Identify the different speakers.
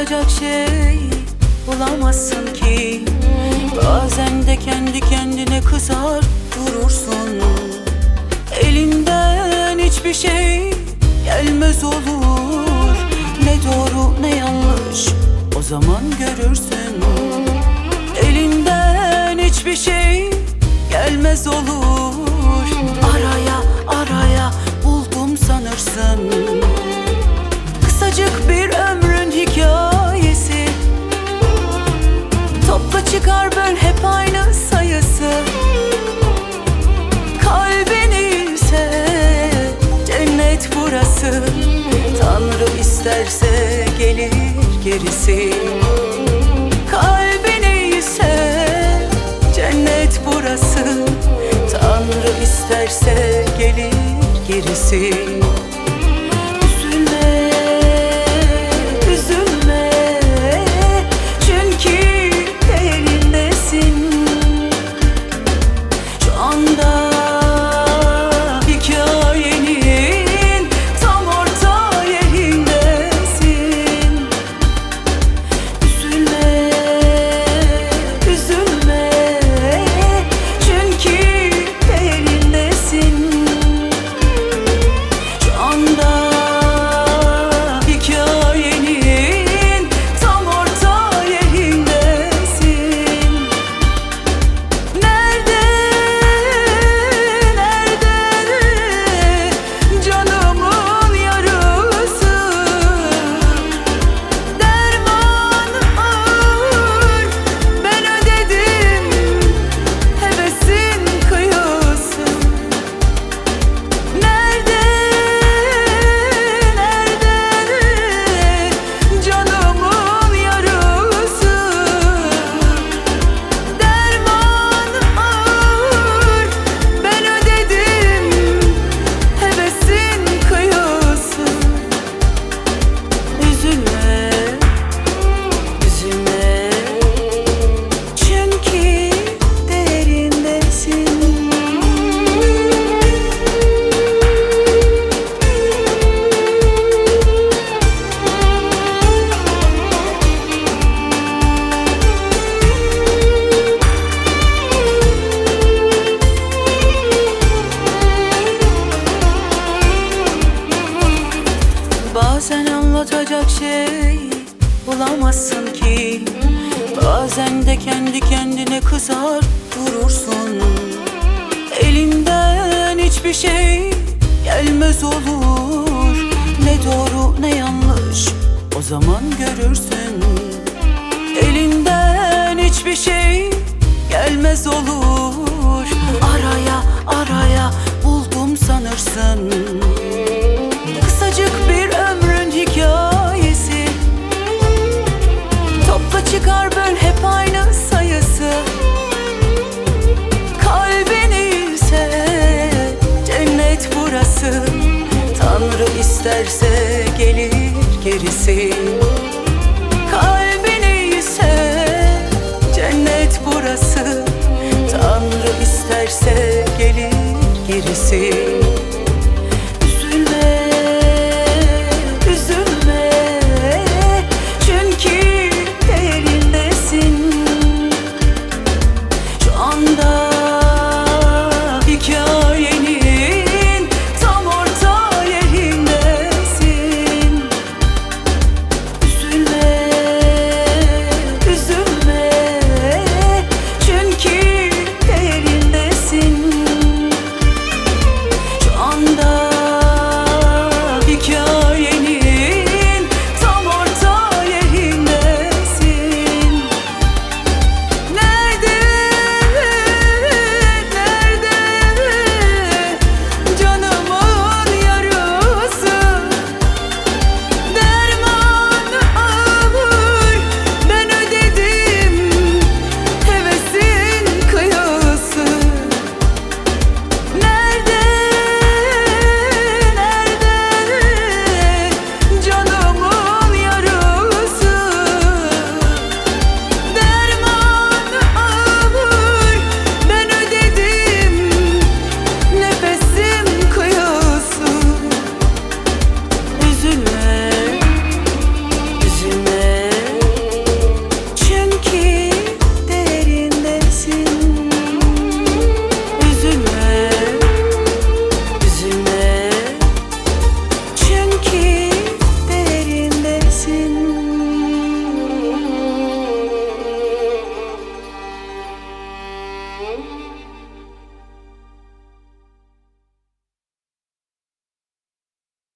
Speaker 1: anlatacak şey bulamazsın ki. Bazen de kendi kendine kızar durursun Elinden hiçbir şey gelmez olur. Ne doğru ne yanlış o zaman görürsün. Elinden hiçbir şey gelmez olur hep aynı sayısı. Kalbini ise cennet burası. Tanrı isterse gelir gerisi. Kalbini ise cennet burası. Tanrı isterse gelir gerisi on anlatacak şey bulamazsın ki. Bazen de kendi kendine kızar durursun. Elinden hiçbir şey gelmez olur. Ne doğru ne yanlış o zaman görürsün. Elinden hiçbir şey gelmez olur çıkar böl hep aynı sayısı. Kalbini ise cennet burası. Tanrı isterse gelir gerisi. Kalbini ise cennet burası. Tanrı isterse gelir gerisi